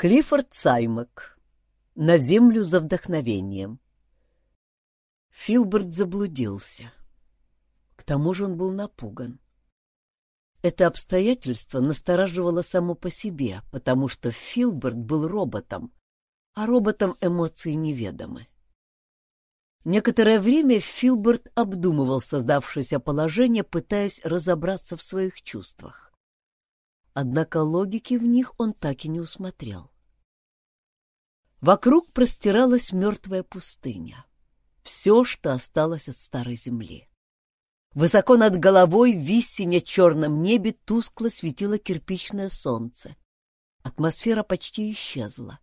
Клиффорд Саймак. На землю за вдохновением. Филберт заблудился. К тому же он был напуган. Это обстоятельство настораживало само по себе, потому что Филберт был роботом, а роботам эмоции неведомы. Некоторое время Филберт обдумывал создавшееся положение, пытаясь разобраться в своих чувствах. Однако логики в них он так и не усмотрел. Вокруг простиралась мертвая пустыня. Все, что осталось от старой земли. Высоко над головой в истине черном небе тускло светило кирпичное солнце. Атмосфера почти исчезла,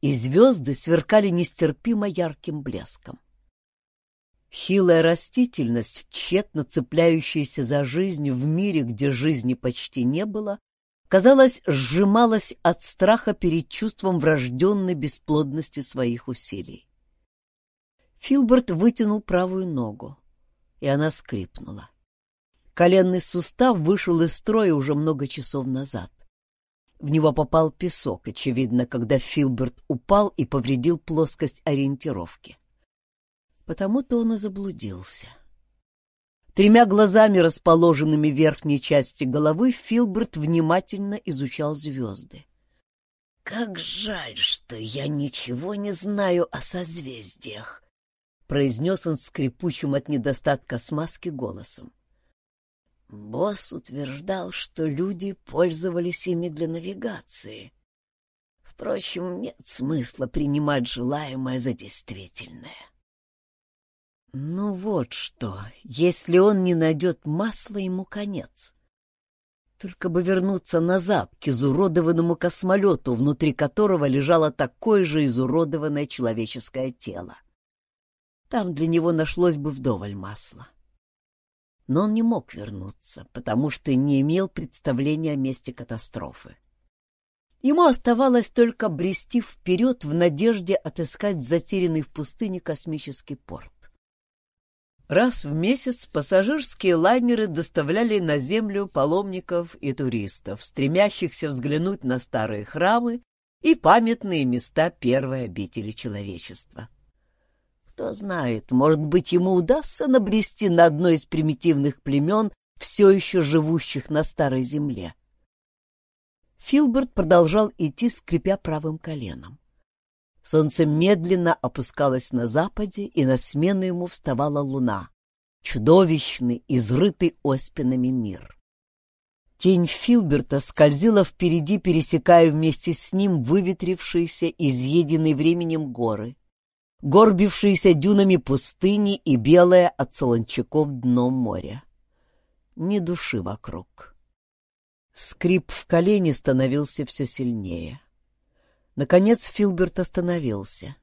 и звезды сверкали нестерпимо ярким блеском. Хилая растительность, тщетно цепляющаяся за жизнь в мире, где жизни почти не было, казалось, сжималась от страха перед чувством врожденной бесплодности своих усилий. Филберт вытянул правую ногу, и она скрипнула. Коленный сустав вышел из строя уже много часов назад. В него попал песок, очевидно, когда Филберт упал и повредил плоскость ориентировки. Потому-то он и заблудился. Тремя глазами, расположенными в верхней части головы, Филберт внимательно изучал звезды. «Как жаль, что я ничего не знаю о созвездиях», — произнес он скрипучим от недостатка смазки голосом. Босс утверждал, что люди пользовались ими для навигации. Впрочем, нет смысла принимать желаемое за действительное. Ну вот что, если он не найдет масла, ему конец. Только бы вернуться назад, к изуродованному космолету, внутри которого лежало такое же изуродованное человеческое тело. Там для него нашлось бы вдоволь масла. Но он не мог вернуться, потому что не имел представления о месте катастрофы. Ему оставалось только брести вперед в надежде отыскать затерянный в пустыне космический порт. Раз в месяц пассажирские лайнеры доставляли на землю паломников и туристов, стремящихся взглянуть на старые храмы и памятные места первой обители человечества. Кто знает, может быть, ему удастся набрести на одно из примитивных племен, все еще живущих на старой земле. Филберт продолжал идти, скрипя правым коленом. Солнце медленно опускалось на западе, и на смену ему вставала луна. Чудовищный, изрытый оспинами мир. Тень Филберта скользила впереди, пересекая вместе с ним выветрившиеся, изъеденные временем горы, горбившиеся дюнами пустыни и белое от солончаков дно моря. Ни души вокруг. Скрип в колене становился все сильнее. Наконец Филберт остановился.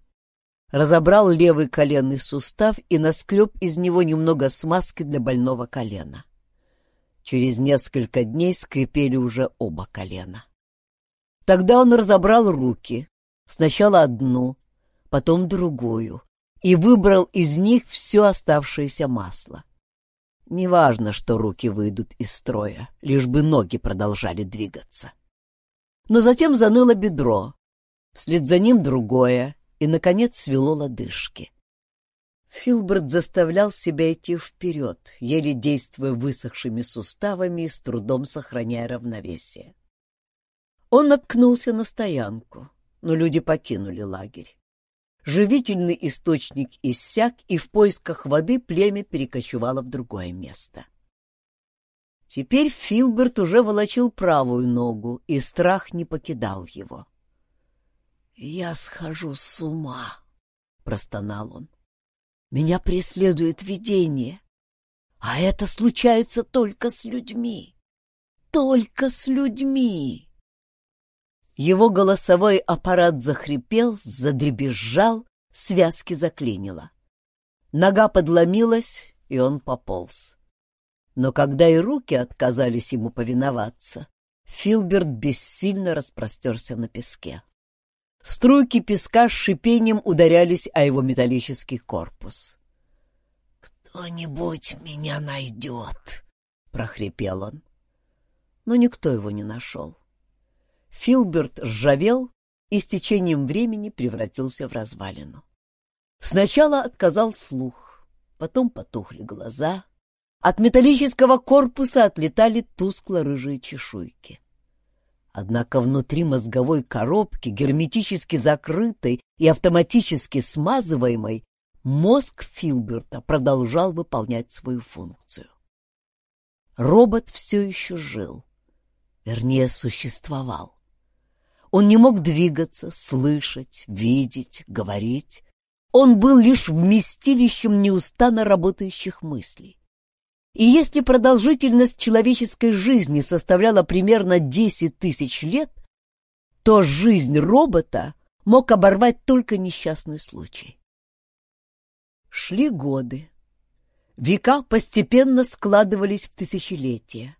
Разобрал левый коленный сустав и наскреб из него немного смазки для больного колена. Через несколько дней скрипели уже оба колена. Тогда он разобрал руки, сначала одну, потом другую, и выбрал из них все оставшееся масло. Неважно, что руки выйдут из строя, лишь бы ноги продолжали двигаться. Но затем заныло бедро, вслед за ним другое, и, наконец, свело лодыжки. Филберт заставлял себя идти вперед, еле действуя высохшими суставами и с трудом сохраняя равновесие. Он наткнулся на стоянку, но люди покинули лагерь. Живительный источник иссяк, и в поисках воды племя перекочевало в другое место. Теперь Филберт уже волочил правую ногу, и страх не покидал его. «Я схожу с ума», — простонал он. «Меня преследует видение, а это случается только с людьми. Только с людьми!» Его голосовой аппарат захрипел, задребезжал, связки заклинило. Нога подломилась, и он пополз. Но когда и руки отказались ему повиноваться, Филберт бессильно распростерся на песке. Струйки песка с шипением ударялись о его металлический корпус. «Кто-нибудь меня найдет!» — прохрипел он. Но никто его не нашел. Филберт ржавел, и с течением времени превратился в развалину. Сначала отказал слух, потом потухли глаза, от металлического корпуса отлетали тускло-рыжие чешуйки. Однако внутри мозговой коробки, герметически закрытой и автоматически смазываемой, мозг Филберта продолжал выполнять свою функцию. Робот все еще жил, вернее, существовал. Он не мог двигаться, слышать, видеть, говорить. Он был лишь вместилищем неустанно работающих мыслей. И если продолжительность человеческой жизни составляла примерно 10 тысяч лет, то жизнь робота мог оборвать только несчастный случай. Шли годы. Века постепенно складывались в тысячелетия.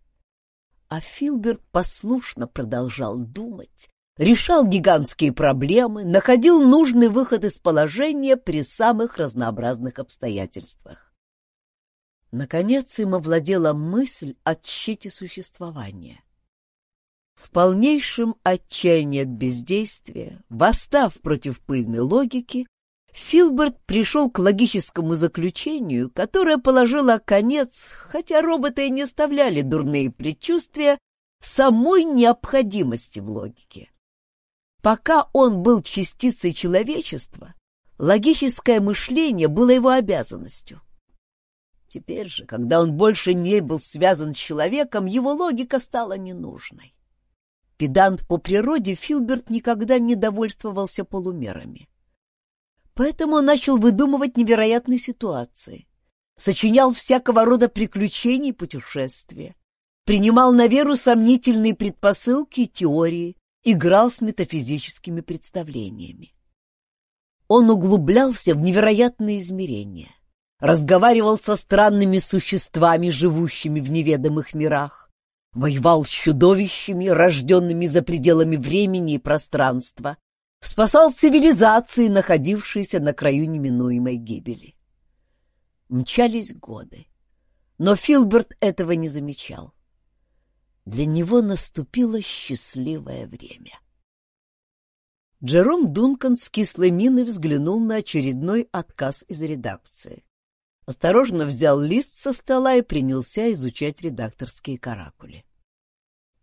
А Филберт послушно продолжал думать, решал гигантские проблемы, находил нужный выход из положения при самых разнообразных обстоятельствах. Наконец им овладела мысль о тщете существования. В полнейшем отчаянии от бездействия, восстав против пыльной логики, Филберт пришел к логическому заключению, которое положило конец, хотя роботы и не оставляли дурные предчувствия, самой необходимости в логике. Пока он был частицей человечества, логическое мышление было его обязанностью. Теперь же, когда он больше не был связан с человеком, его логика стала ненужной. Педант по природе Филберт никогда не довольствовался полумерами. Поэтому он начал выдумывать невероятные ситуации, сочинял всякого рода приключения и путешествия, принимал на веру сомнительные предпосылки и теории, играл с метафизическими представлениями. Он углублялся в невероятные измерения — разговаривал со странными существами, живущими в неведомых мирах, воевал с чудовищами, рожденными за пределами времени и пространства, спасал цивилизации, находившиеся на краю неминуемой гибели. Мчались годы, но Филберт этого не замечал. Для него наступило счастливое время. Джером Дункан с кислой миной взглянул на очередной отказ из редакции осторожно взял лист со стола и принялся изучать редакторские каракули.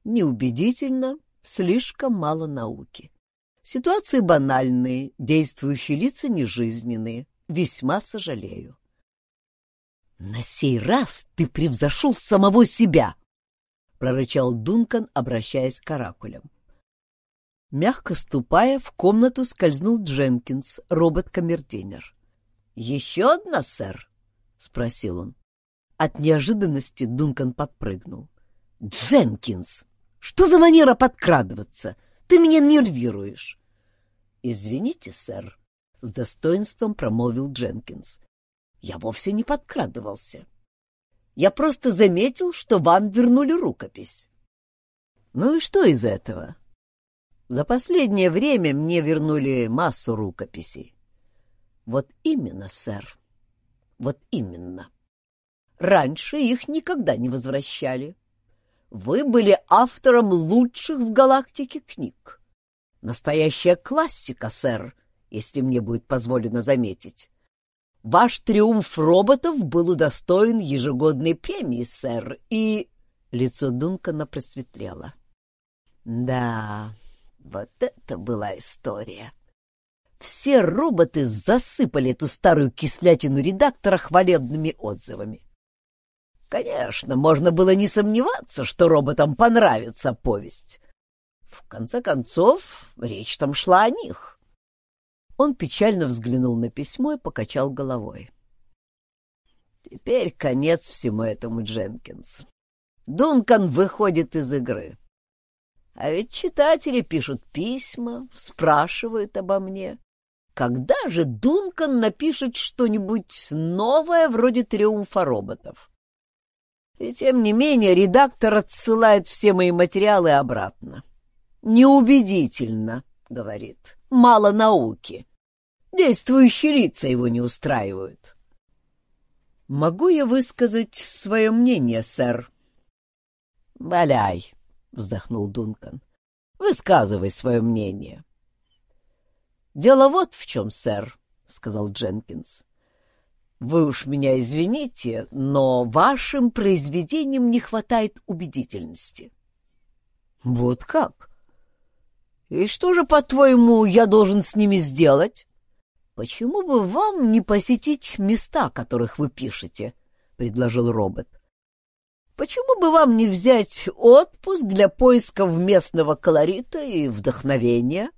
Неубедительно, слишком мало науки. Ситуации банальные, действующие лица нежизненные. Весьма сожалею. «На сей раз ты превзошел самого себя!» — прорычал Дункан, обращаясь к каракулям. Мягко ступая, в комнату скользнул Дженкинс, робот-камердинер. «Еще одна, сэр?» — спросил он. От неожиданности Дункан подпрыгнул. «Дженкинс, что за манера подкрадываться? Ты меня нервируешь!» «Извините, сэр», — с достоинством промолвил Дженкинс. «Я вовсе не подкрадывался. Я просто заметил, что вам вернули рукопись». «Ну и что из этого?» «За последнее время мне вернули массу рукописей». «Вот именно, сэр», вот именно. Раньше их никогда не возвращали. Вы были автором лучших в галактике книг. Настоящая классика, сэр, если мне будет позволено заметить. Ваш триумф роботов был удостоен ежегодной премии, сэр, и... Лицо Дункана просветлело. Да, вот это была история. Все роботы засыпали эту старую кислятину редактора хвалебными отзывами. Конечно, можно было не сомневаться, что роботам понравится повесть. В конце концов, речь там шла о них. Он печально взглянул на письмо и покачал головой. Теперь конец всему этому, Дженкинс. Дункан выходит из игры. А ведь читатели пишут письма, спрашивают обо мне. Когда же Дункан напишет что-нибудь новое вроде «Триумфа роботов»? И тем не менее редактор отсылает все мои материалы обратно. «Неубедительно», — говорит, — «мало науки. Действующие лица его не устраивают». «Могу я высказать свое мнение, сэр?» «Валяй», — вздохнул Дункан. «Высказывай свое мнение». «Дело вот в чем, сэр», — сказал Дженкинс. «Вы уж меня извините, но вашим произведениям не хватает убедительности». «Вот как? И что же, по-твоему, я должен с ними сделать?» «Почему бы вам не посетить места, которых вы пишете?» — предложил робот. «Почему бы вам не взять отпуск для поисков местного колорита и вдохновения?»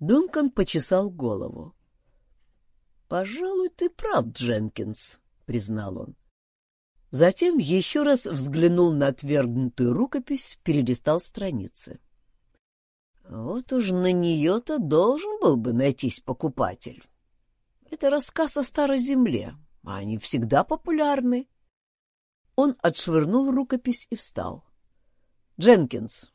Дункан почесал голову. «Пожалуй, ты прав, Дженкинс», — признал он. Затем еще раз взглянул на отвергнутую рукопись, перелистал страницы. Вот уж на нее-то должен был бы найтись покупатель. Это рассказ о старой земле, а они всегда популярны. Он отшвырнул рукопись и встал. «Дженкинс,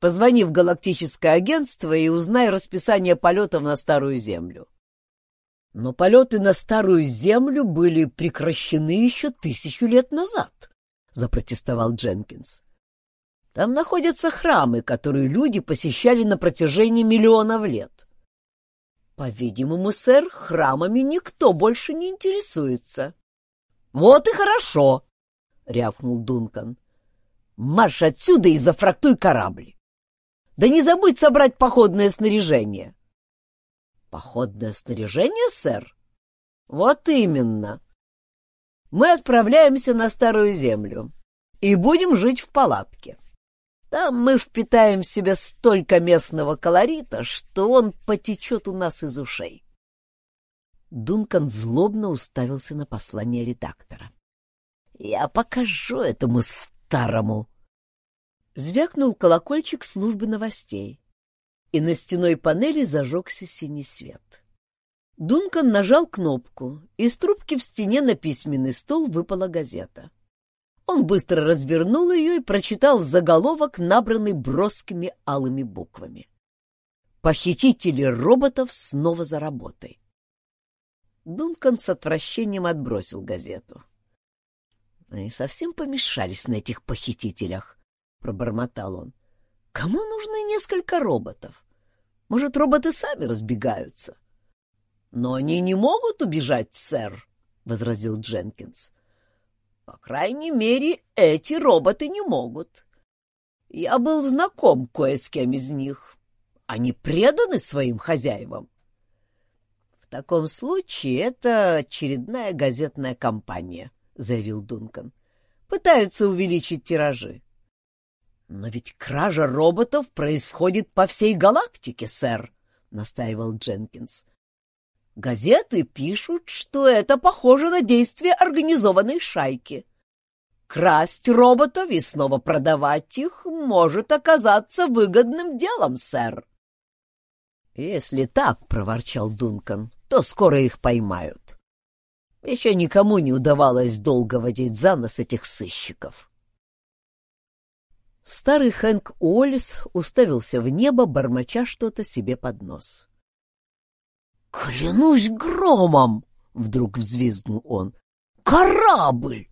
позвони в галактическое агентство и узнай расписание полетов на Старую Землю». Но полеты на Старую Землю были прекращены еще тысячу лет назад, — запротестовал Дженкинс. Там находятся храмы, которые люди посещали на протяжении миллионов лет. По-видимому, сэр, храмами никто больше не интересуется. — Вот и хорошо, — рявкнул Дункан. — Марш отсюда и зафрактуй корабль. Да не забудь собрать походное снаряжение. — Походное снаряжение, сэр? — Вот именно. Мы отправляемся на Старую Землю и будем жить в палатке. — там мы впитаем в себя столько местного колорита, что он потечет у нас из ушей. Дункан злобно уставился на послание редактора. «Я покажу этому старому!» Звякнул колокольчик службы новостей, и на стеной панели зажегся синий свет. Дункан нажал кнопку, и из трубки в стене на письменный стол выпала газета. Он быстро развернул ее и прочитал заголовок, набранный броскими алыми буквами. «Похитители роботов снова за работой». Дункан с отвращением отбросил газету. «Они совсем помешались на этих похитителях», — пробормотал он. «Кому нужны несколько роботов? Может, роботы сами разбегаются?» «Но они не могут убежать, сэр», — возразил Дженкинс. По крайней мере, эти роботы не могут. Я был знаком кое с кем из них. Они преданы своим хозяевам. В таком случае это очередная газетная кампания, заявил Дункан. Пытаются увеличить тиражи. Но ведь кража роботов происходит по всей галактике, сэр, настаивал Дженкинс. Газеты пишут, что это похоже на действие организованной шайки. Красть роботов и снова продавать их может оказаться выгодным делом, сэр. Если так, — проворчал Дункан, — то скоро их поймают. Еще никому не удавалось долго водить за нос этих сыщиков. Старый Хэнк Уоллес уставился в небо, бормоча что-то себе под нос. «Клянусь громом!» — вдруг взвизгнул он. «Корабль!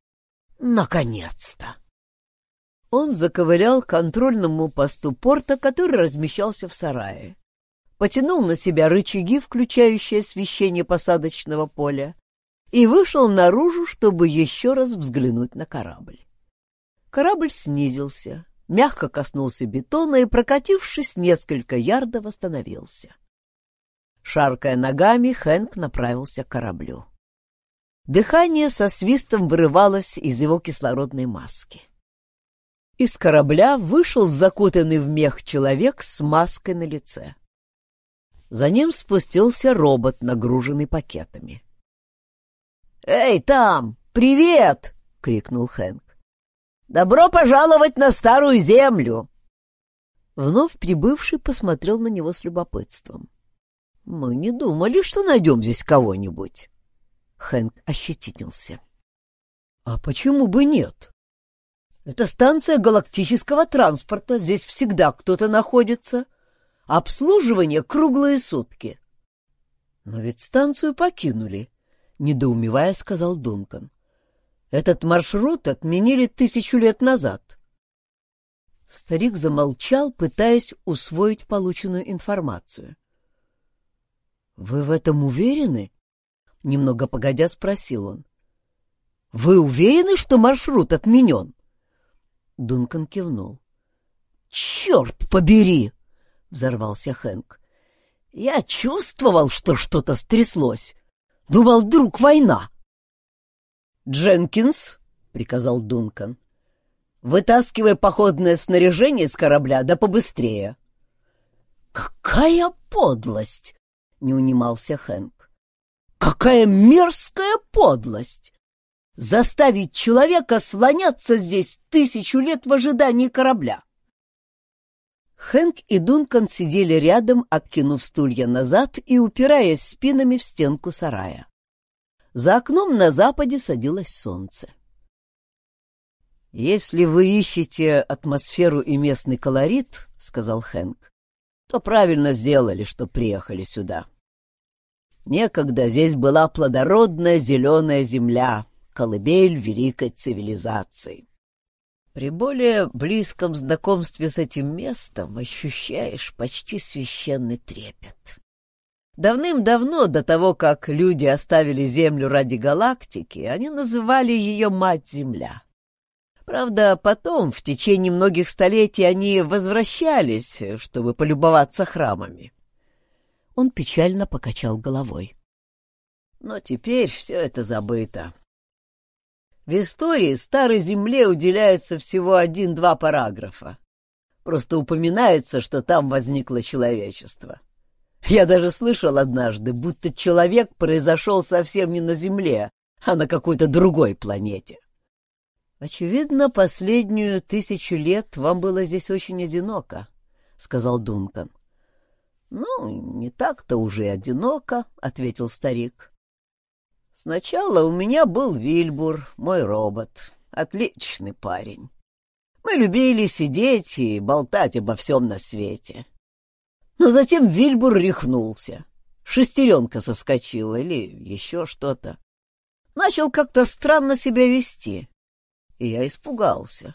Наконец-то!» Он заковылял к контрольному посту порта, который размещался в сарае. Потянул на себя рычаги, включающие освещение посадочного поля, и вышел наружу, чтобы еще раз взглянуть на корабль. Корабль снизился, мягко коснулся бетона и, прокатившись несколько ярдов, остановился. — Шаркая ногами, Хэнк направился к кораблю. Дыхание со свистом вырывалось из его кислородной маски. Из корабля вышел закутанный в мех человек с маской на лице. За ним спустился робот, нагруженный пакетами. «Эй, там! Привет!» — крикнул Хэнк. «Добро пожаловать на Старую Землю!» Вновь прибывший посмотрел на него с любопытством. Мы не думали, что найдем здесь кого-нибудь. Хэнк ощетинился. А почему бы нет? Это станция галактического транспорта, здесь всегда кто-то находится. Обслуживание круглые сутки. Но ведь станцию покинули, недоумевая сказал Дункан. Этот маршрут отменили тысячу лет назад. Старик замолчал, пытаясь усвоить полученную информацию. Вы в этом уверены? Немного погодя спросил он. Вы уверены, что маршрут отменен? Дункан кивнул. «Черт побери!» — взорвался Хэнк. «Я чувствовал, что что-то стряслось. Думал, вдруг война». «Дженкинс», — приказал Дункан, — «вытаскивай походное снаряжение с корабля, да побыстрее». «Какая подлость!» — не унимался Хэнк. «Какая мерзкая подлость! Заставить человека слоняться здесь тысячу лет в ожидании корабля!» Хэнк и Дункан сидели рядом, откинув стулья назад и упираясь спинами в стенку сарая. За окном на западе садилось солнце. «Если вы ищете атмосферу и местный колорит, — сказал Хэнк, — то правильно сделали, что приехали сюда. Некогда здесь была плодородная зеленая земля, колыбель великой цивилизации. При более близком знакомстве с этим местом ощущаешь почти священный трепет. Давным-давно, до того, как люди оставили Землю ради галактики, они называли ее Мать-Земля. Правда, потом, в течение многих столетий, они возвращались, чтобы полюбоваться храмами. Он печально покачал головой. Но теперь все это забыто. В истории старой земле уделяется всего один-два параграфа. Просто упоминается, что там возникло человечество. Я даже слышал однажды, будто человек произошел совсем не на Земле, а на какой-то другой планете. «Очевидно, последнюю тысячу лет вам было здесь очень одиноко», — сказал Дункан. «Ну, не так-то уже одиноко», — ответил старик. Сначала у меня был Вильбур, мой робот. Отличный парень. Мы любили сидеть и болтать обо всем на свете. Но затем Вильбур рехнулся. Шестеренка соскочила или еще что-то. Начал как-то странно себя вести. И я испугался.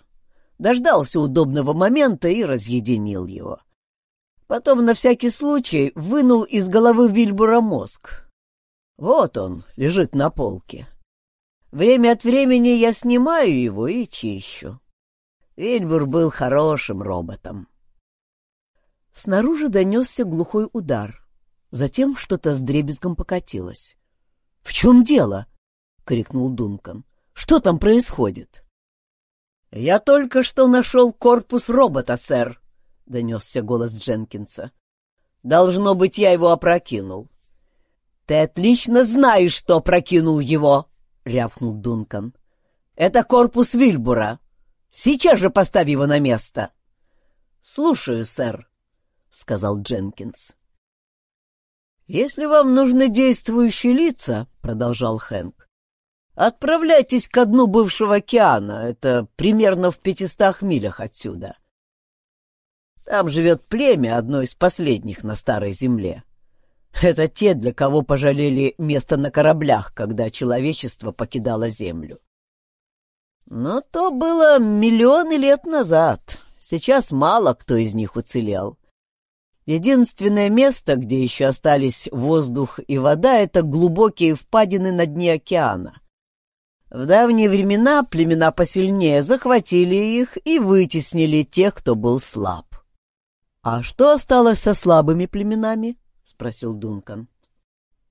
Дождался удобного момента и разъединил его. Потом на всякий случай вынул из головы Вильбура мозг. Вот он, лежит на полке. Время от времени я снимаю его и чищу. Вильбур был хорошим роботом. Снаружи донесся глухой удар. Затем что-то с дребезгом покатилось. — В чем дело? — крикнул Дункан. — Что там происходит? — Я только что нашел корпус робота, сэр, — донесся голос Дженкинса. — Должно быть, я его опрокинул. — «Ты отлично знаешь, что прокинул его!» — рявкнул Дункан. «Это корпус Вильбура. Сейчас же поставь его на место!» «Слушаю, сэр», — сказал Дженкинс. «Если вам нужны действующие лица», — продолжал Хэнк, — «отправляйтесь ко дну бывшего океана, это примерно в пятистах милях отсюда. Там живет племя, одно из последних на Старой Земле. Это те, для кого пожалели место на кораблях, когда человечество покидало Землю. Но то было миллионы лет назад. Сейчас мало кто из них уцелел. Единственное место, где еще остались воздух и вода, это глубокие впадины на дне океана. В давние времена племена посильнее захватили их и вытеснили тех, кто был слаб. А что осталось со слабыми племенами? — спросил Дункан.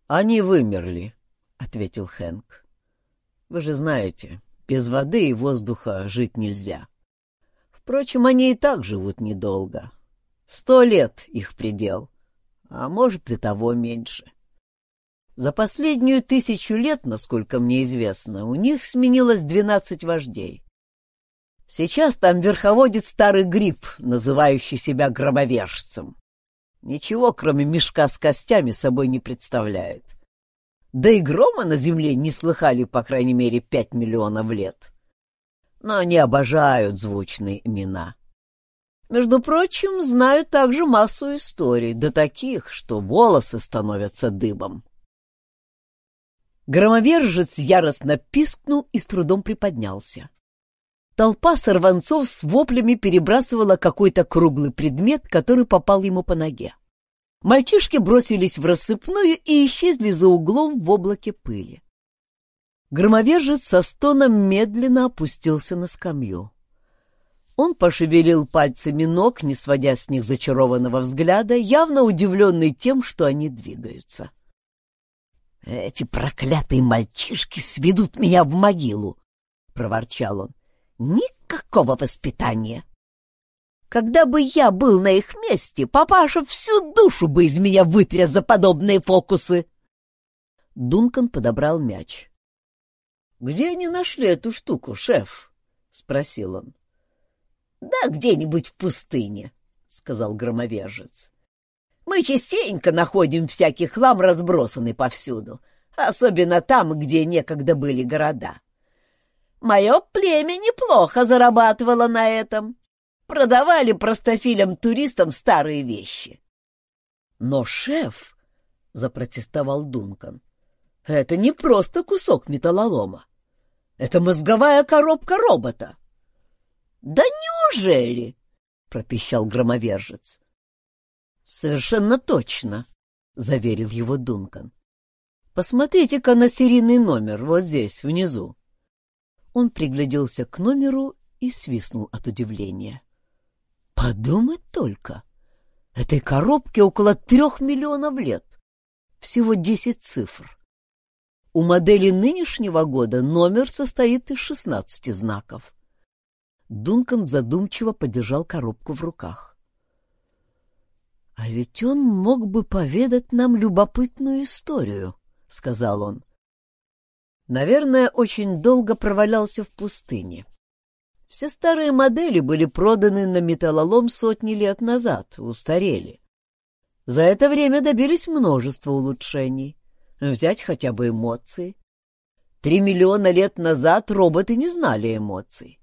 «Они вымерли», — ответил Хэнк. «Вы же знаете, без воды и воздуха жить нельзя. Впрочем, они и так живут недолго. Сто лет их предел, а может и того меньше. За последнюю тысячу лет, насколько мне известно, у них сменилось двенадцать вождей. Сейчас там верховодит старый гриб, называющий себя гробовержцем. Ничего, кроме мешка с костями, собой не представляет. Да и грома на земле не слыхали, по крайней мере, пять миллионов лет. Но они обожают звучные имена. Между прочим, знаю также массу историй, до таких, что волосы становятся дыбом. Громовержец яростно пискнул и с трудом приподнялся. Толпа сорванцов с воплями перебрасывала какой-то круглый предмет, который попал ему по ноге. Мальчишки бросились в рассыпную и исчезли за углом в облаке пыли. Громовержец со стоном медленно опустился на скамью. Он пошевелил пальцами ног, не сводя с них зачарованного взгляда, явно удивленный тем, что они двигаются. «Эти проклятые мальчишки сведут меня в могилу!» — проворчал он. «Никакого воспитания! Когда бы я был на их месте, папаша всю душу бы из меня вытряс за подобные фокусы!» Дункан подобрал мяч. «Где они нашли эту штуку, шеф?» — спросил он. «Да где-нибудь в пустыне», — сказал громовержец. «Мы частенько находим всякий хлам, разбросанный повсюду, особенно там, где некогда были города. Мое племя неплохо зарабатывало на этом. Продавали простофилям-туристам старые вещи». «Но шеф», — запротестовал Дункан, — «это не просто кусок металлолома. Это мозговая коробка робота. Да неужели? пропищал громовержец. Совершенно точно, заверил его Дункан. Посмотрите-ка на серийный номер вот здесь, внизу. Он пригляделся к номеру и свистнул от удивления. Подумать только! Этой коробке около трех миллионов лет. Всего десять цифр. У модели нынешнего года номер состоит из шестнадцати знаков. Дункан задумчиво подержал коробку в руках. — А ведь он мог бы поведать нам любопытную историю, — сказал он. Наверное, очень долго провалялся в пустыне. Все старые модели были проданы на металлолом сотни лет назад, устарели. За это время добились множества улучшений. Взять хотя бы эмоции. Три миллиона лет назад роботы не знали эмоций.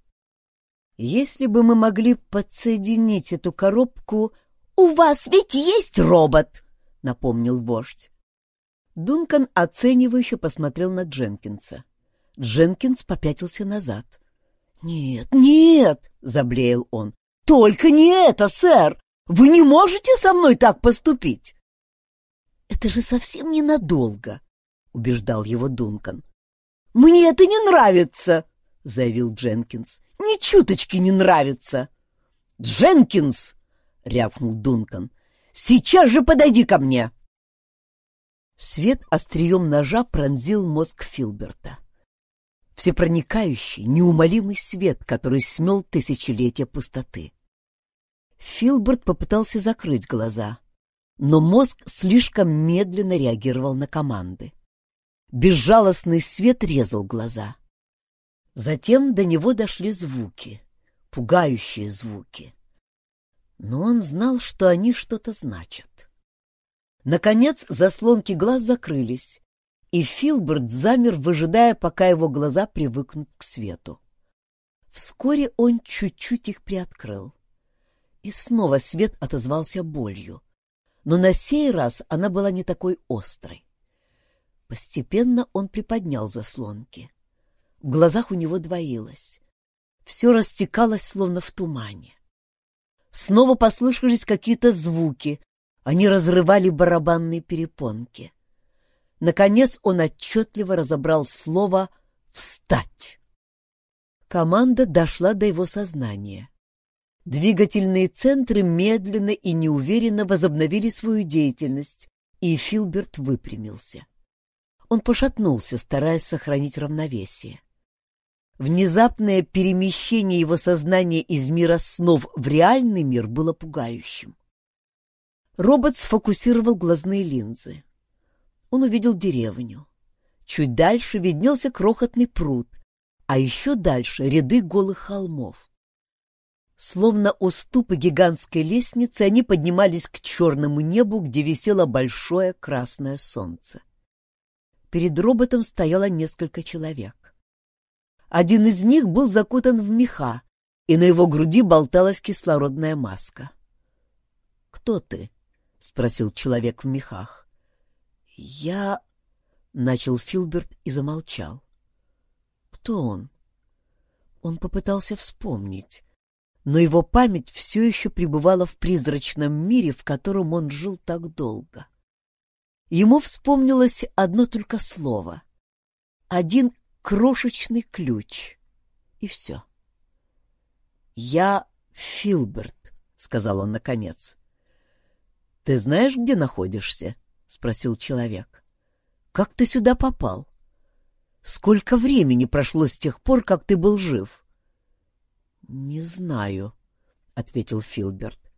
Если бы мы могли подсоединить эту коробку... — У вас ведь есть робот! — напомнил вождь. Дункан оценивающе посмотрел на Дженкинса. Дженкинс попятился назад. — Нет, нет! — заблеял он. — Только не это, сэр! Вы не можете со мной так поступить! — Это же совсем ненадолго, — убеждал его Дункан. — Мне это не нравится! — заявил Дженкинс. «Ни чуточки не нравится!» «Дженкинс!» — рявкнул Дункан. «Сейчас же подойди ко мне!» Свет острием ножа пронзил мозг Филберта. Всепроникающий, неумолимый свет, который смел тысячелетия пустоты. Филберт попытался закрыть глаза, но мозг слишком медленно реагировал на команды. Безжалостный свет резал глаза. Затем до него дошли звуки, пугающие звуки. Но он знал, что они что-то значат. Наконец заслонки глаз закрылись, и Филберт замер, выжидая, пока его глаза привыкнут к свету. Вскоре он чуть-чуть их приоткрыл. И снова свет отозвался болью. Но на сей раз она была не такой острой. Постепенно он приподнял заслонки. В глазах у него двоилось. Все растекалось, словно в тумане. Снова послышались какие-то звуки. Они разрывали барабанные перепонки. Наконец он отчетливо разобрал слово «встать». Команда дошла до его сознания. Двигательные центры медленно и неуверенно возобновили свою деятельность, и Филберт выпрямился. Он пошатнулся, стараясь сохранить равновесие. Внезапное перемещение его сознания из мира снов в реальный мир было пугающим. Робот сфокусировал глазные линзы. Он увидел деревню. Чуть дальше виднелся крохотный пруд, а еще дальше ряды голых холмов. Словно уступы гигантской лестницы, они поднимались к черному небу, где висело большое красное солнце. Перед роботом стояло несколько человек. Один из них был закутан в меха, и на его груди болталась кислородная маска. «Кто ты?» — спросил человек в мехах. «Я...» — начал Филберт и замолчал. «Кто он?» Он попытался вспомнить, но его память все еще пребывала в призрачном мире, в котором он жил так долго. Ему вспомнилось одно только слово. Один крошечный ключ. И все. «Я Филберт», — сказал он наконец. «Ты знаешь, где находишься?» — спросил человек. «Как ты сюда попал? Сколько времени прошло с тех пор, как ты был жив?» «Не знаю», — ответил Филберт.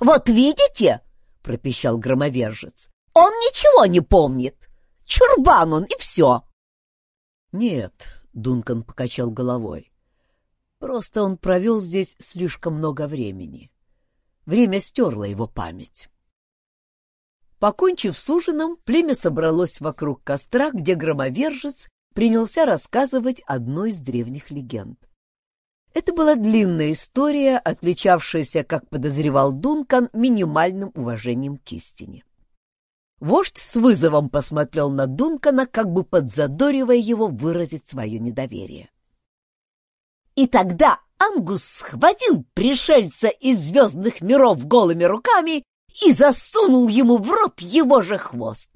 «Вот видите?» — пропищал громовержец. Он ничего не помнит. Чурбан он, и все. Нет, Дункан покачал головой. Просто он провел здесь слишком много времени. Время стерло его память. Покончив с ужином, племя собралось вокруг костра, где громовержец принялся рассказывать одну из древних легенд. Это была длинная история, отличавшаяся, как подозревал Дункан, минимальным уважением к истине. Вождь с вызовом посмотрел на Дункана, как бы подзадоривая его выразить свое недоверие. И тогда Ангус схватил пришельца из звездных миров голыми руками и засунул ему в рот его же хвост.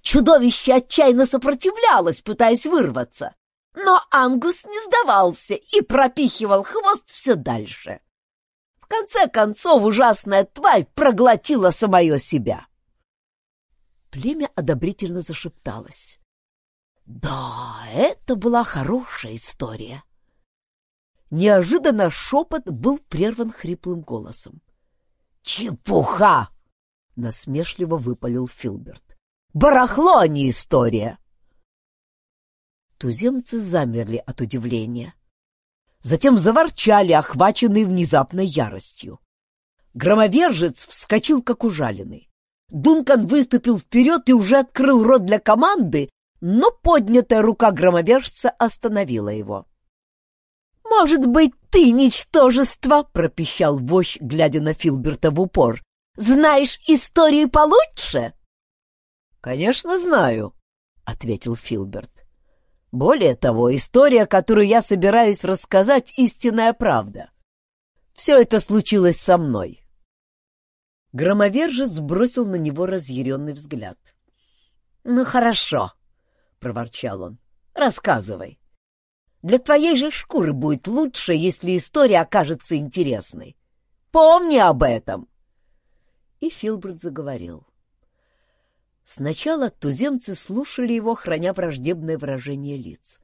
Чудовище отчаянно сопротивлялось, пытаясь вырваться, но Ангус не сдавался и пропихивал хвост все дальше. В конце концов ужасная тварь проглотила самое себя. Племя одобрительно зашепталось. Да, это была хорошая история. Неожиданно шепот был прерван хриплым голосом. «Чепуха!» — насмешливо выпалил Филберт. «Барахло, а не история!» Туземцы замерли от удивления. Затем заворчали, охваченные внезапной яростью. Громовержец вскочил, как ужаленный. Дункан выступил вперед и уже открыл рот для команды, но поднятая рука громовержца остановила его. «Может быть, ты, ничтожество!» — пропищал вождь, глядя на Филберта в упор. «Знаешь истории получше?» «Конечно, знаю», — ответил Филберт. «Более того, история, которую я собираюсь рассказать, истинная правда. Все это случилось со мной. Громовержец бросил на него разъяренный взгляд. — Ну, хорошо, — проворчал он. — Рассказывай. Для твоей же шкуры будет лучше, если история окажется интересной. Помни об этом. И Филберт заговорил. Сначала туземцы слушали его, храня враждебное выражение лиц.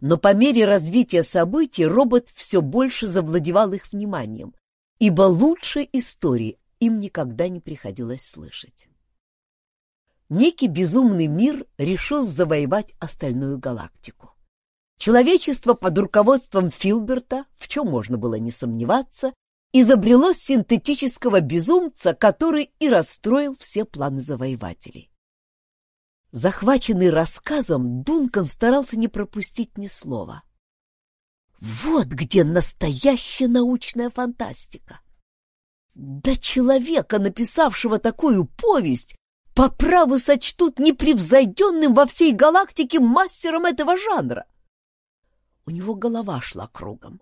Но по мере развития событий робот все больше завладевал их вниманием, ибо лучшей истории им никогда не приходилось слышать. Некий безумный мир решил завоевать остальную галактику. Человечество под руководством Филберта, в чем можно было не сомневаться, изобрело синтетического безумца, который и расстроил все планы завоевателей. Захваченный рассказом, Дункан старался не пропустить ни слова. Вот где настоящая научная фантастика! Да человека, написавшего такую повесть, по праву сочтут непревзойденным во всей галактике мастером этого жанра. У него голова шла кругом,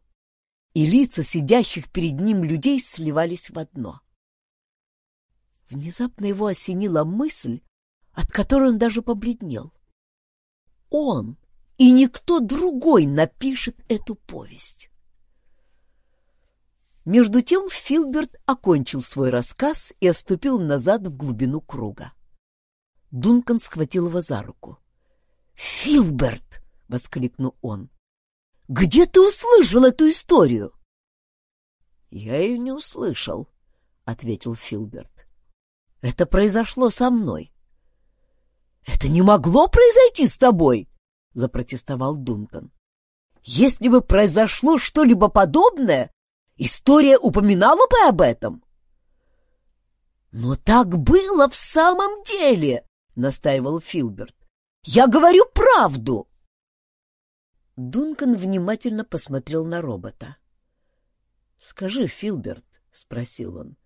и лица сидящих перед ним людей сливались в одно. Внезапно его осенила мысль, от которой он даже побледнел. Он и никто другой напишет эту повесть. Между тем Филберт окончил свой рассказ и оступил назад в глубину круга. Дункан схватил его за руку. «Филберт!» — воскликнул он. «Где ты услышал эту историю?» «Я ее не услышал», — ответил Филберт. «Это произошло со мной». «Это не могло произойти с тобой!» — запротестовал Дункан. «Если бы произошло что-либо подобное, История упоминала бы об этом? Но так было в самом деле, настаивал Филберт. Я говорю правду. Дункан внимательно посмотрел на робота. Скажи, Филберт, спросил он.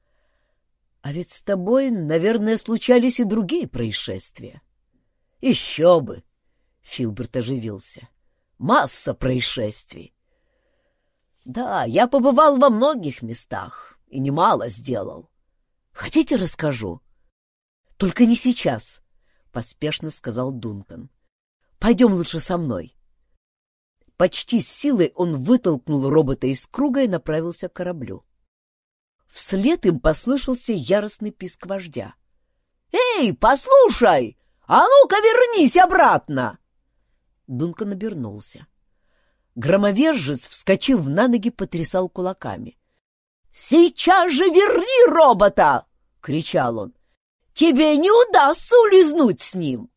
А ведь с тобой, наверное, случались и другие происшествия. Еще бы, Филберт оживился. Масса происшествий. Да, я побывал во многих местах и немало сделал. Хотите, расскажу? Только не сейчас, — поспешно сказал Дункан. Пойдем лучше со мной. Почти с силой он вытолкнул робота из круга и направился к кораблю. Вслед им послышался яростный писк вождя. «Эй, послушай! А ну-ка вернись обратно!» Дункан обернулся. Громовержец, вскочив на ноги, потрясал кулаками. «Сейчас же верни робота!» — кричал он. «Тебе не удастся улизнуть с ним!»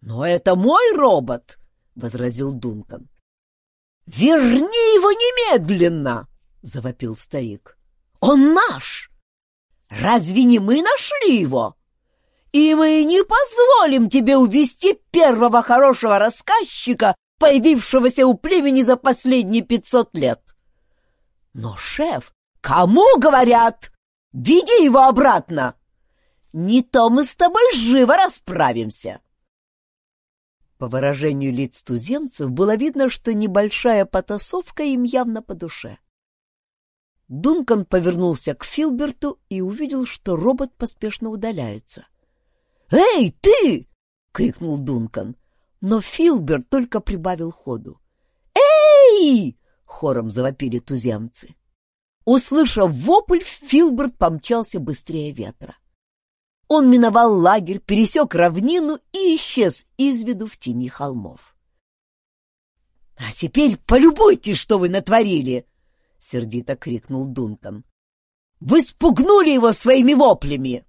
«Но это мой робот!» — возразил Дункан. «Верни его немедленно!» — завопил старик. «Он наш! Разве не мы нашли его? И мы не позволим тебе увести первого хорошего рассказчика, появившегося у племени за последние пятьсот лет. Но, шеф, кому говорят? Веди его обратно! Не то мы с тобой живо расправимся. По выражению лиц туземцев было видно, что небольшая потасовка им явно по душе. Дункан повернулся к Филберту и увидел, что робот поспешно удаляется. «Эй, ты!» — крикнул Дункан но Филберт только прибавил ходу. «Эй!» — хором завопили туземцы. Услышав вопль, Филберт помчался быстрее ветра. Он миновал лагерь, пересек равнину и исчез из виду в тени холмов. — А теперь полюбуйтесь, что вы натворили! — сердито крикнул Дункан. — Вы спугнули его своими воплями!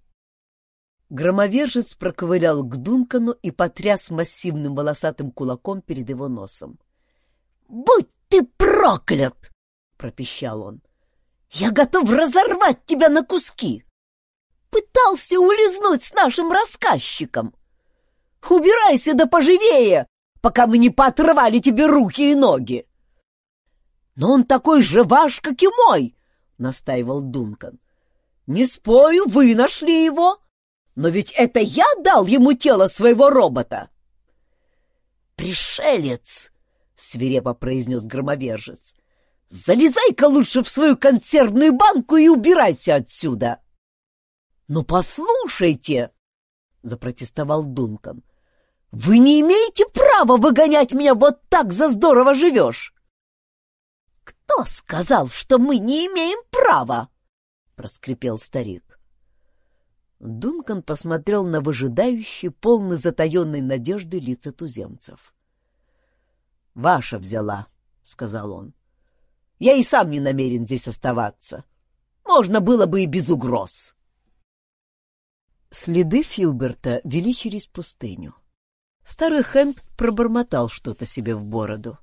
Громовержец проковылял к Дункану и потряс массивным волосатым кулаком перед его носом. — Будь ты проклят! — пропищал он. — Я готов разорвать тебя на куски! Пытался улизнуть с нашим рассказчиком! Убирайся да поживее, пока мы не поотрывали тебе руки и ноги! — Но он такой же ваш, как и мой! — настаивал Дункан. — Не спорю, вы нашли его! — но ведь это я дал ему тело своего робота!» «Пришелец!» — свирепо произнес громовержец. «Залезай-ка лучше в свою консервную банку и убирайся отсюда!» «Ну, послушайте!» — запротестовал Дункан. «Вы не имеете права выгонять меня вот так за здорово живешь!» «Кто сказал, что мы не имеем права?» — проскрипел старик. Дункан посмотрел на выжидающий, полный затаенной надежды лица туземцев. «Ваша взяла», — сказал он. «Я и сам не намерен здесь оставаться. Можно было бы и без угроз». Следы Филберта вели через пустыню. Старый Хэнк пробормотал что-то себе в бороду.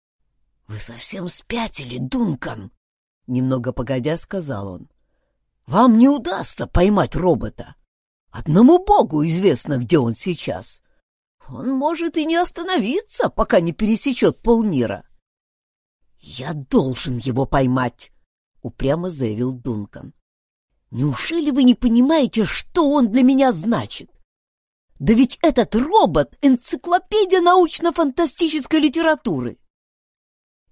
— Вы совсем спятили, Дункан! — немного погодя сказал он. Вам не удастся поймать робота. Одному богу известно, где он сейчас. Он может и не остановиться, пока не пересечет полмира. — Я должен его поймать, — упрямо заявил Дункан. — Неужели вы не понимаете, что он для меня значит? Да ведь этот робот — энциклопедия научно-фантастической литературы.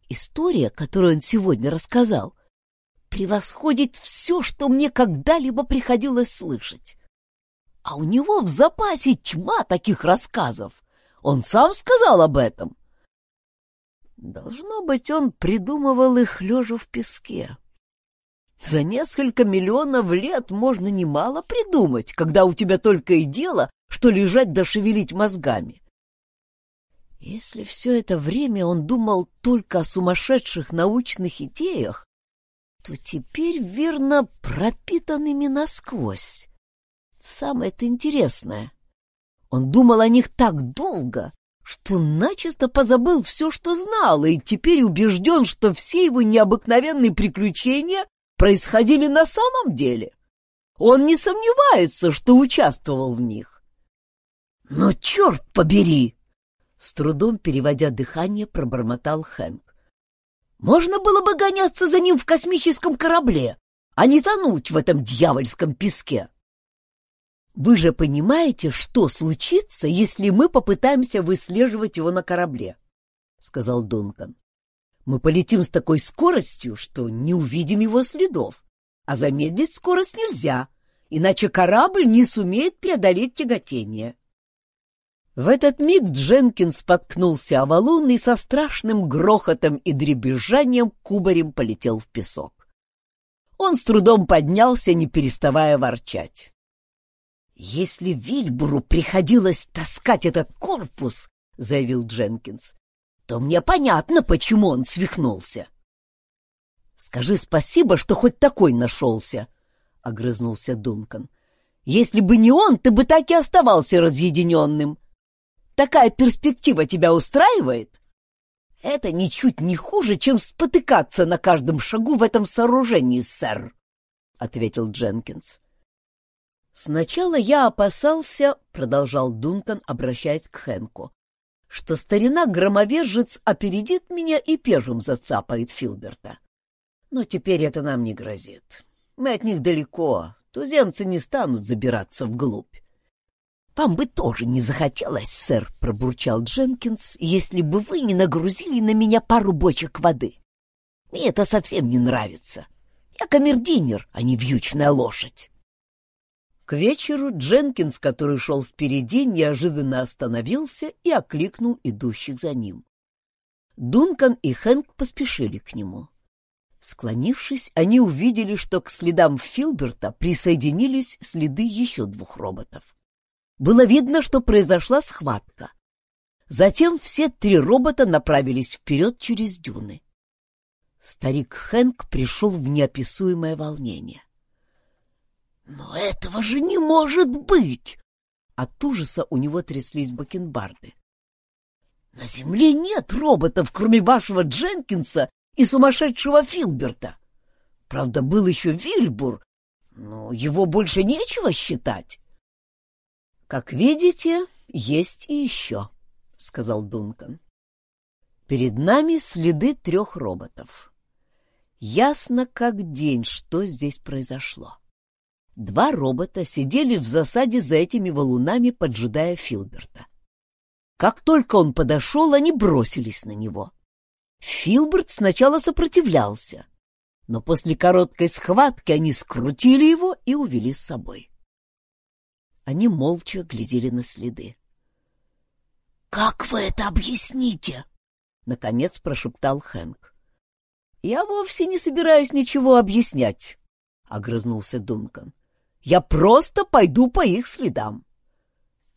История, которую он сегодня рассказал, превосходит все, что мне когда-либо приходилось слышать. А у него в запасе тьма таких рассказов. Он сам сказал об этом. Должно быть, он придумывал их лежа в песке. За несколько миллионов лет можно немало придумать, когда у тебя только и дело, что лежать да шевелить мозгами. Если все это время он думал только о сумасшедших научных идеях, то теперь, верно, пропитанными насквозь. Самое-то интересное. Он думал о них так долго, что начисто позабыл все, что знал, и теперь убежден, что все его необыкновенные приключения происходили на самом деле. Он не сомневается, что участвовал в них. «Но черт побери!» С трудом переводя дыхание, пробормотал Хэнк. Можно было бы гоняться за ним в космическом корабле, а не тонуть в этом дьявольском песке. Вы же понимаете, что случится, если мы попытаемся выслеживать его на корабле, — сказал Дункан. Мы полетим с такой скоростью, что не увидим его следов, а замедлить скорость нельзя, иначе корабль не сумеет преодолеть тяготение. В этот миг Дженкинс споткнулся о валун и со страшным грохотом и дребезжанием кубарем полетел в песок. Он с трудом поднялся, не переставая ворчать. «Если Вильбуру приходилось таскать этот корпус, — заявил Дженкинс, — то мне понятно, почему он свихнулся». «Скажи спасибо, что хоть такой нашелся», — огрызнулся Дункан. «Если бы не он, ты бы так и оставался разъединенным». Такая перспектива тебя устраивает? Это ничуть не хуже, чем спотыкаться на каждом шагу в этом сооружении, сэр, — ответил Дженкинс. Сначала я опасался, — продолжал Дункан, обращаясь к Хэнку, — что старина-громовержец опередит меня и первым зацапает Филберта. Но теперь это нам не грозит. Мы от них далеко, туземцы не станут забираться вглубь. «Вам бы тоже не захотелось, сэр», — пробурчал Дженкинс, «если бы вы не нагрузили на меня пару бочек воды. Мне это совсем не нравится. Я камердинер, а не вьючная лошадь». К вечеру Дженкинс, который шел впереди, неожиданно остановился и окликнул идущих за ним. Дункан и Хэнк поспешили к нему. Склонившись, они увидели, что к следам Филберта присоединились следы еще двух роботов. Было видно, что произошла схватка. Затем все три робота направились вперед через дюны. Старик Хэнк пришел в неописуемое волнение. «Но этого же не может быть!» От ужаса у него тряслись бакенбарды. «На Земле нет роботов, кроме вашего Дженкинса и сумасшедшего Филберта. Правда, был еще Вильбур, но его больше нечего считать». «Как видите, есть и еще», — сказал Дункан. «Перед нами следы трех роботов. Ясно как день, что здесь произошло. Два робота сидели в засаде за этими валунами, поджидая Филберта. Как только он подошел, они бросились на него. Филберт сначала сопротивлялся, но после короткой схватки они скрутили его и увели с собой. Они молча глядели на следы. «Как вы это объясните?» — наконец прошептал Хэнк. «Я вовсе не собираюсь ничего объяснять», — огрызнулся Дункан. «Я просто пойду по их следам.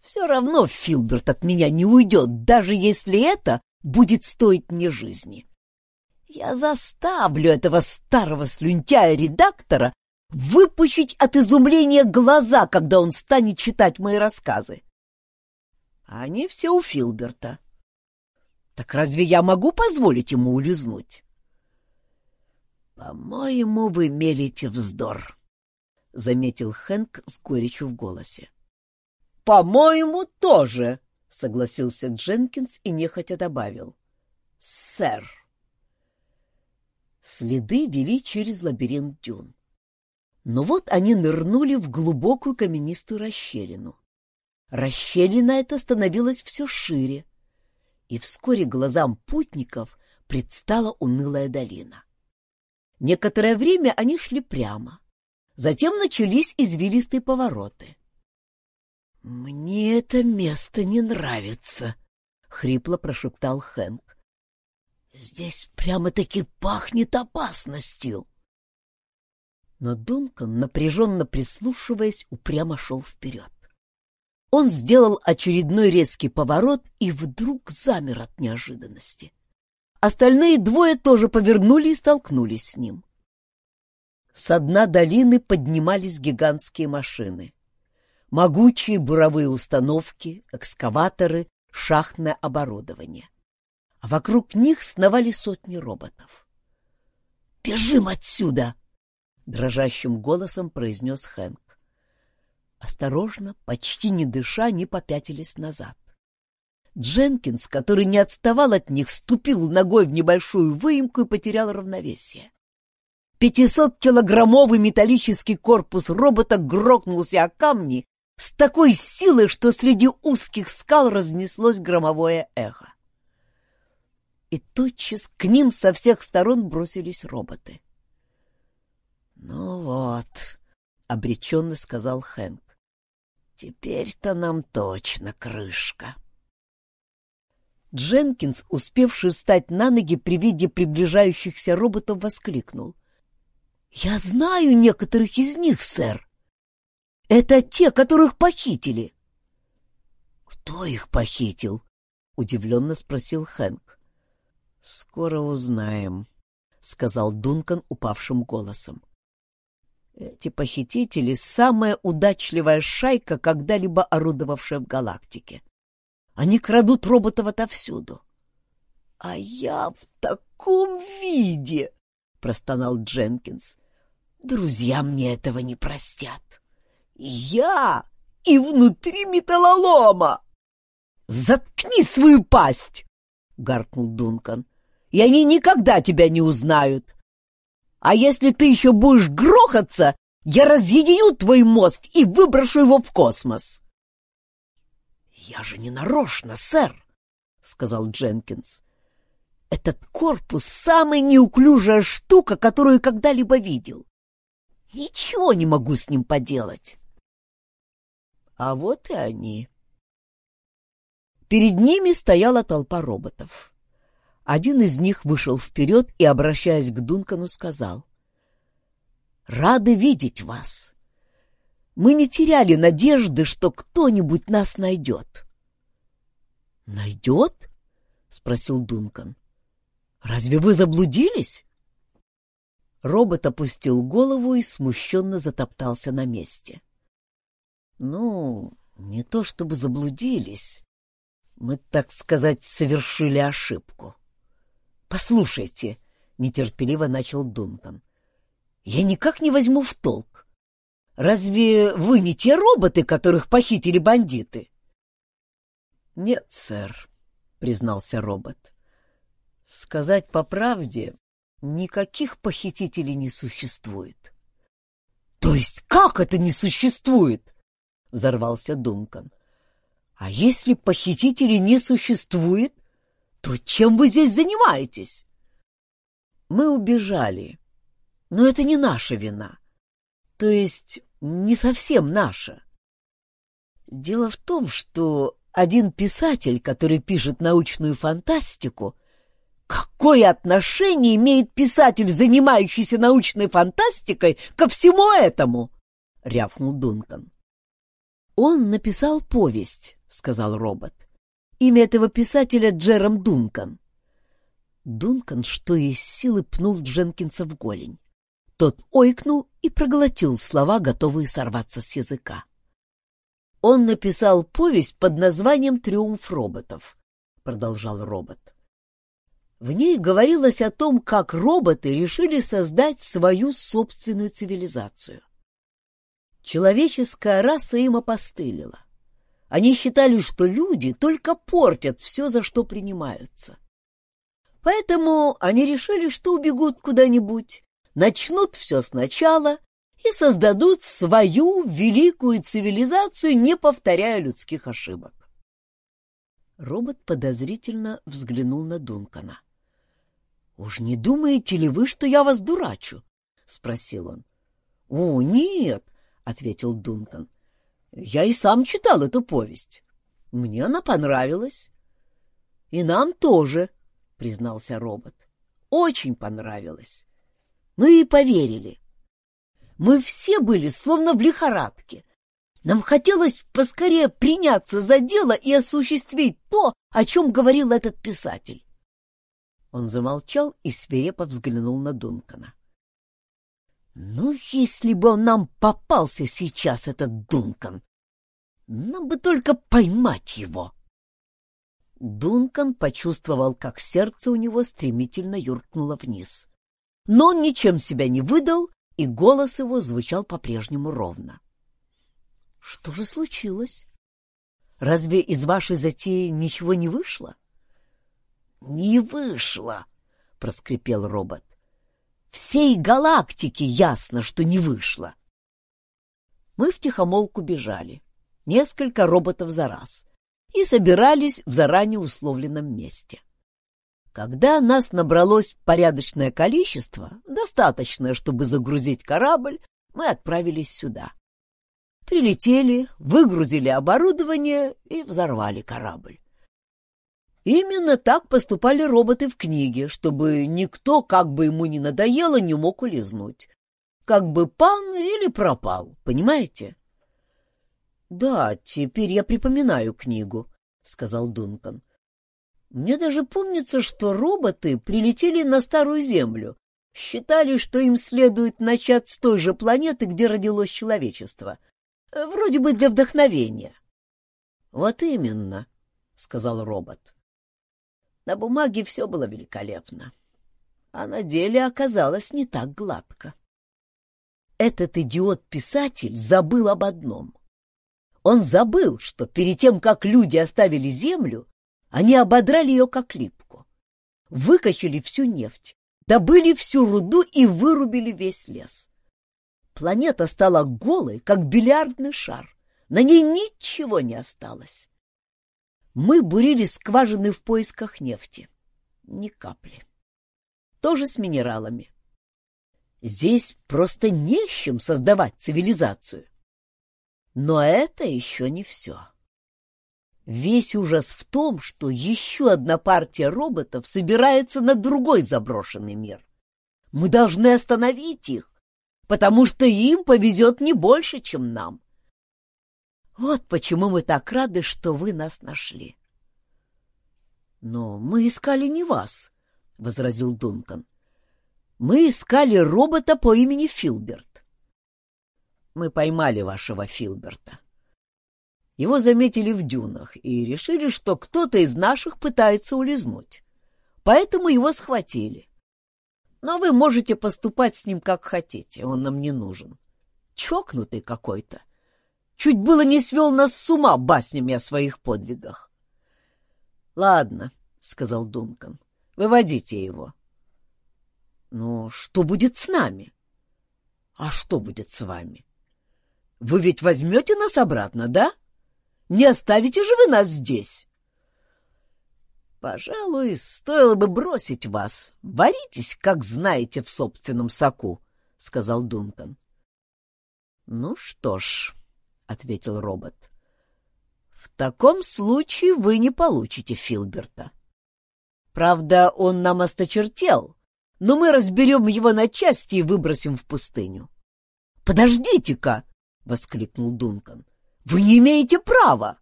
Все равно Филберт от меня не уйдет, даже если это будет стоить мне жизни. Я заставлю этого старого слюнтяя-редактора выпучить от изумления глаза, когда он станет читать мои рассказы. Они все у Филберта. Так разве я могу позволить ему улизнуть? По-моему, вы мелите вздор, — заметил Хэнк с горечью в голосе. По-моему, тоже, — согласился Дженкинс и нехотя добавил. Сэр. Следы вели через лабиринт дюн. Но вот они нырнули в глубокую каменистую расщелину. Расщелина эта становилась все шире, и вскоре глазам путников предстала унылая долина. Некоторое время они шли прямо. Затем начались извилистые повороты. — Мне это место не нравится, — хрипло прошептал Хэнк. — Здесь прямо-таки пахнет опасностью. Но Дункан, напряженно прислушиваясь, упрямо шел вперед. Он сделал очередной резкий поворот и вдруг замер от неожиданности. Остальные двое тоже повернули и столкнулись с ним. С дна долины поднимались гигантские машины. Могучие буровые установки, экскаваторы, шахтное оборудование. А вокруг них сновали сотни роботов. «Бежим отсюда!» — дрожащим голосом произнес Хэнк. Осторожно, почти не дыша, они попятились назад. Дженкинс, который не отставал от них, ступил ногой в небольшую выемку и потерял равновесие. Пятисоткилограммовый металлический корпус робота грохнулся о камни с такой силой, что среди узких скал разнеслось громовое эхо. и тотчас к ним со всех сторон бросились роботы. «Ну вот», — обреченно сказал Хэнк, — «теперь-то нам точно крышка». Дженкинс, успевший встать на ноги при виде приближающихся роботов, воскликнул. «Я знаю некоторых из них, сэр. Это те, которых похитили». «Кто их похитил?» — удивленно спросил Хэнк. «Скоро узнаем», — сказал Дункан упавшим голосом. «Эти похитители — самая удачливая шайка, когда-либо орудовавшая в галактике. Они крадут роботов отовсюду. — А я в таком виде! — простонал Дженкинс. — Друзья мне этого не простят. Я и внутри металлолома! — Заткни свою пасть! — гаркнул Дункан. — И они никогда тебя не узнают. А если ты еще будешь грохаться, я разъединю твой мозг и выброшу его в космос. «Я же не нарочно, сэр!» — сказал Дженкинс. «Этот корпус — самая неуклюжая штука, которую когда-либо видел. Ничего не могу с ним поделать». А вот и они. Перед ними стояла толпа роботов. Один из них вышел вперед и, обращаясь к Дункану, сказал. «Рады видеть вас. Мы не теряли надежды, что кто-нибудь нас найдет. «Найдет?» — спросил Дункан. «Разве вы заблудились?» Робот опустил голову и смущенно затоптался на месте. «Ну, не то чтобы заблудились. Мы, так сказать, совершили ошибку. Послушайте, — нетерпеливо начал Дункан, — я никак не возьму в толк. Разве вы не те роботы, которых похитили бандиты? — Нет, сэр, — признался робот. — Сказать по правде, никаких похитителей не существует. — То есть как это не существует? — взорвался Дункан. — А если похитителей не существует, то чем вы здесь занимаетесь? — Мы убежали, но это не наша вина. То есть не совсем наша. Дело в том, что один писатель, который пишет научную фантастику, какое отношение имеет писатель, занимающийся научной фантастикой, ко всему этому? — рявкнул Дункан. «Он написал повесть», — сказал робот. «Имя этого писателя Джером Дункан». Дункан, что из силы, пнул Дженкинса в голень. Тот ойкнул и проглотил слова, готовые сорваться с языка. Он написал повесть под названием «Триумф роботов», — продолжал робот. В ней говорилось о том, как роботы решили создать свою собственную цивилизацию. Человеческая раса им опостылила. Они считали, что люди только портят все, за что принимаются. Поэтому они решили, что убегут куда-нибудь, начнут все сначала и создадут свою великую цивилизацию, не повторяя людских ошибок. Робот подозрительно взглянул на Дункана. — Уж не думаете ли вы, что я вас дурачу? — спросил он. — О, нет, — ответил Дункан. — Я и сам читал эту повесть. Мне она понравилась. — И нам тоже, — признался робот. — Очень понравилась. Мы и поверили. Мы все были словно в лихорадке. Нам хотелось поскорее приняться за дело и осуществить то, о чем говорил этот писатель. Он замолчал и свирепо взглянул на Дункана. «Ну, если бы он нам попался сейчас, этот Дункан! Нам бы только поймать его!» Дункан почувствовал, как сердце у него стремительно юркнуло вниз но он ничем себя не выдал, и голос его звучал по-прежнему ровно. — Что же случилось? Разве из вашей затеи ничего не вышло? — Не вышло, — проскрипел робот. — Всей галактике ясно, что не вышло. Мы втихомолку бежали, несколько роботов за раз, и собирались в заранее условленном месте. Когда нас набралось порядочное количество, достаточное, чтобы загрузить корабль, мы отправились сюда. Прилетели, выгрузили оборудование и взорвали корабль. Именно так поступали роботы в книге, чтобы никто, как бы ему ни надоело, не мог улизнуть. Как бы пан или пропал, понимаете? — Да, теперь я припоминаю книгу, — сказал Дункан. — Мне даже помнится, что роботы прилетели на Старую Землю, считали, что им следует начать с той же планеты, где родилось человечество. Вроде бы для вдохновения. — Вот именно, — сказал робот. На бумаге все было великолепно, а на деле оказалось не так гладко. Этот идиот-писатель забыл об одном. Он забыл, что перед тем, как люди оставили землю, они ободрали ее как липку, выкачали всю нефть, добыли всю руду и вырубили весь лес. Планета стала голой, как бильярдный шар. На ней ничего не осталось. Мы бурили скважины в поисках нефти. Ни капли. Тоже с минералами. Здесь просто не с чем создавать цивилизацию. Но это еще не все. Весь ужас в том, что еще одна партия роботов собирается на другой заброшенный мир. Мы должны остановить их, потому что им повезет не больше, чем нам. Вот почему мы так рады, что вы нас нашли. — Но мы искали не вас, — возразил Дункан. — Мы искали робота по имени Филберт. Мы поймали вашего Филберта. Его заметили в дюнах и решили, что кто-то из наших пытается улизнуть. Поэтому его схватили. Но вы можете поступать с ним как хотите, он нам не нужен. Чокнутый какой-то. Чуть было не свел нас с ума баснями о своих подвигах. — Ладно, — сказал Дункан, — выводите его. — Ну, что будет с нами? — А что будет с вами? Вы ведь возьмете нас обратно, да? Не оставите же вы нас здесь? — Пожалуй, стоило бы бросить вас. Варитесь, как знаете, в собственном соку, — сказал Дункан. — Ну что ж ответил робот. В таком случае вы не получите Филберта. Правда, он нам осточертел, но мы разберем его на части и выбросим в пустыню. Подождите-ка, воскликнул Дункан. Вы не имеете права.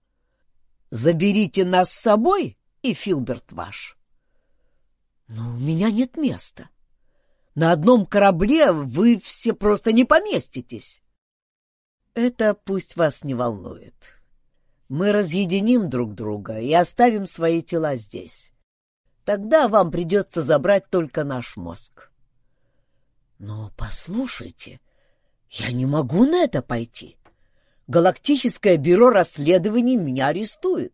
Заберите нас с собой, и Филберт ваш. Но у меня нет места. На одном корабле вы все просто не поместитесь. Это пусть вас не волнует. Мы разъединим друг друга и оставим свои тела здесь. Тогда вам придется забрать только наш мозг. Но послушайте, я не могу на это пойти. Галактическое бюро расследований меня арестует.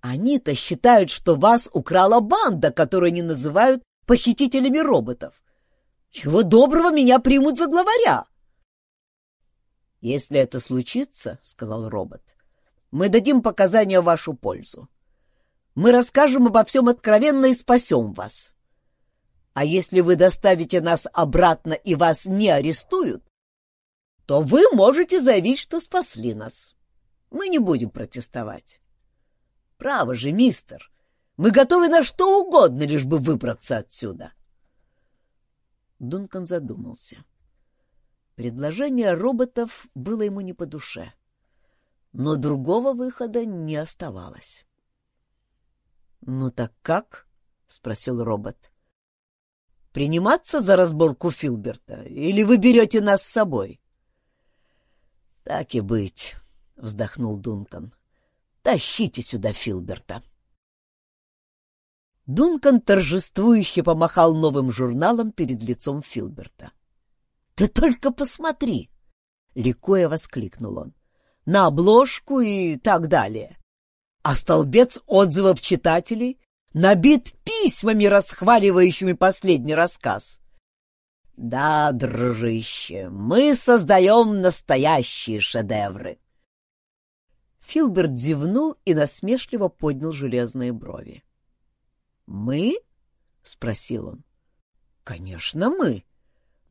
Они-то считают, что вас украла банда, которую они называют похитителями роботов. Чего доброго меня примут за главаря. «Если это случится, — сказал робот, — мы дадим показания в вашу пользу. Мы расскажем обо всем откровенно и спасем вас. А если вы доставите нас обратно и вас не арестуют, то вы можете заявить, что спасли нас. Мы не будем протестовать. Право же, мистер, мы готовы на что угодно, лишь бы выбраться отсюда. Дункан задумался. — Предложение роботов было ему не по душе. Но другого выхода не оставалось. «Ну так как?» — спросил робот. «Приниматься за разборку Филберта, или вы берете нас с собой?» «Так и быть», — вздохнул Дункан. «Тащите сюда Филберта». Дункан торжествующе помахал новым журналом перед лицом Филберта. Ты только посмотри! — ликуя воскликнул он. — На обложку и так далее. А столбец отзывов читателей набит письмами, расхваливающими последний рассказ. Да, дружище, мы создаем настоящие шедевры. Филберт зевнул и насмешливо поднял железные брови. — Мы? спросил он. Конечно, мы,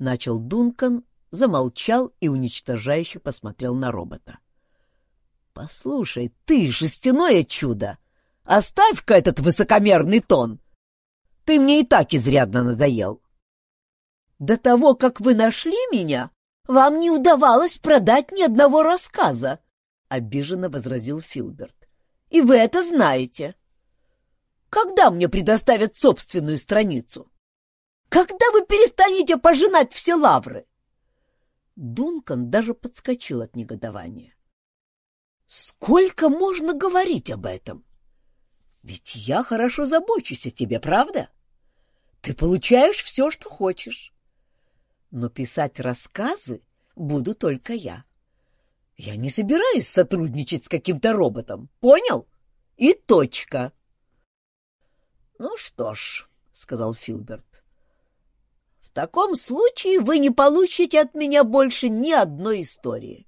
начал Дункан, замолчал и уничтожающе посмотрел на робота. Послушай, ты жестяное чудо, оставь-ка этот высокомерный тон. Ты мне и так изрядно надоел. До того, как вы нашли меня, вам не удавалось продать ни одного рассказа, обиженно возразил Филберт. И вы это знаете. Когда мне предоставят собственную страницу? Когда вы перестанете пожинать все лавры? Дункан даже подскочил от негодования. Сколько можно говорить об этом? Ведь я хорошо забочусь о тебе, правда? Ты получаешь все, что хочешь. Но писать рассказы буду только я. Я не собираюсь сотрудничать с каким-то роботом, понял? И точка. «Ну что ж», — сказал Филберт, — «в таком случае вы не получите от меня больше ни одной истории».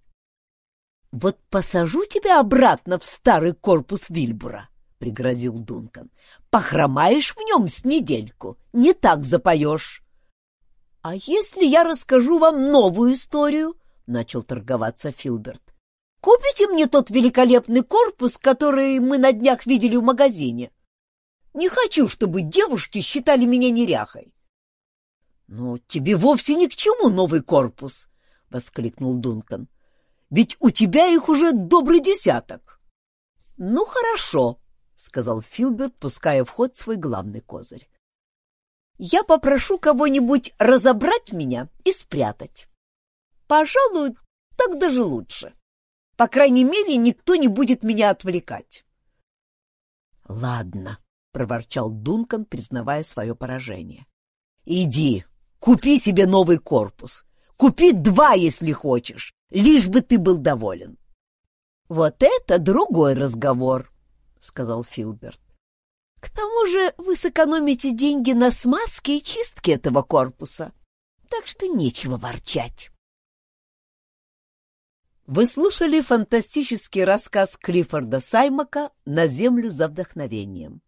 «Вот посажу тебя обратно в старый корпус Вильбура», — пригрозил Дункан. «Похромаешь в нем с недельку, не так запоешь». «А если я расскажу вам новую историю?» — начал торговаться Филберт. «Купите мне тот великолепный корпус, который мы на днях видели в магазине. Не хочу, чтобы девушки считали меня неряхой. — Ну, тебе вовсе ни к чему новый корпус, — воскликнул Дункан. — Ведь у тебя их уже добрый десяток. — Ну, хорошо, — сказал Филберт, пуская в ход свой главный козырь. — Я попрошу кого-нибудь разобрать меня и спрятать. Пожалуй, так даже лучше. По крайней мере, никто не будет меня отвлекать. — Ладно, проворчал Дункан, признавая свое поражение. Иди, купи себе новый корпус. Купи два, если хочешь, лишь бы ты был доволен. Вот это другой разговор, сказал Филберт. К тому же вы сэкономите деньги на смазке и чистке этого корпуса, так что нечего ворчать. Вы слушали фантастический рассказ Клиффорда Саймака «На землю за вдохновением».